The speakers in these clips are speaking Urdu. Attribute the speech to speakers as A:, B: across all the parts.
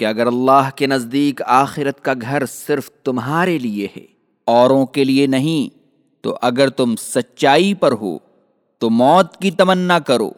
A: کہ اگر اللہ کے نزدیک آخرت کا گھر صرف تمہارے لیے ہے، اوروں کے لیے نہیں، تو اگر تم سچائی پر ہو، تو موت کی تمنا کرو۔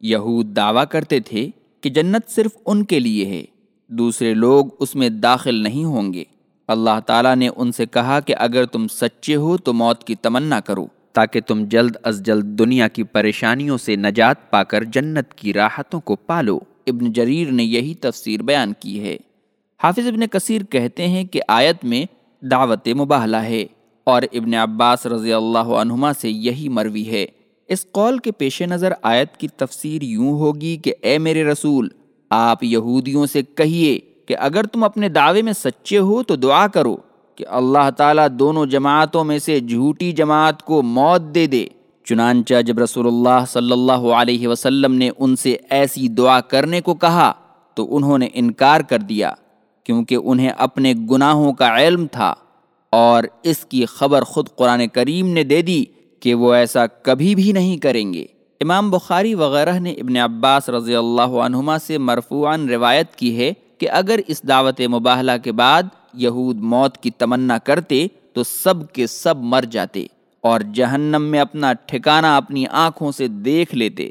A: یہود دعویٰ کرتے تھے کہ جنت صرف ان کے لیے ہے، دوسرے لوگ اس میں داخل نہیں ہوں گے۔ اللہ تعالیٰ نے ان سے کہا کہ اگر تم سچے ہو، تو موت کی تمنا کرو، تاکہ تم جلد از جلد دنیا کی پریشانیوں سے نجات پا کر جنت کی راحتوں کو پالو۔ ابن جریر نے یہی تفسیر بیان کی ہے۔ حافظ ابن کثیر کہتے ہیں کہ آیت میں دعوت مباہلہ ہے اور ابن عباس رضی اللہ عنہما سے یہی مروی ہے۔ اس قول کے پیش نظر آیت کی تفسیر یوں ہوگی کہ اے میرے رسول، آپ یہودیوں سے کہیے کہ اگر تم اپنے دعوے میں سچے ہو تو دعا کرو کہ اللہ تعالیٰ دونوں جماعتوں میں سے جھوٹی جماعت کو موت دے دے۔ چنانچہ جب رسول اللہ صلی اللہ علیہ وسلم نے ان سے ایسی دعا کرنے کو کہا تو انہوں نے انکار کر دیا کیونکہ انہیں اپنے گناہوں کا علم تھا اور اس کی خبر خود قرآن کریم نے دے دی کہ وہ ایسا کبھی بھی نہیں کریں گے۔ امام بخاری وغیرہ نے ابن عباس رضی اللہ عنہما سے مرفوعاً روایت کی ہے کہ اگر اس دعوت مباہلہ کے بعد یہود موت کی تمنا کرتے تو سب کے سب مر جاتے۔ اور جہنم میں اپنا ٹھکانہ اپنی آنکھوں سے دیکھ لیتے۔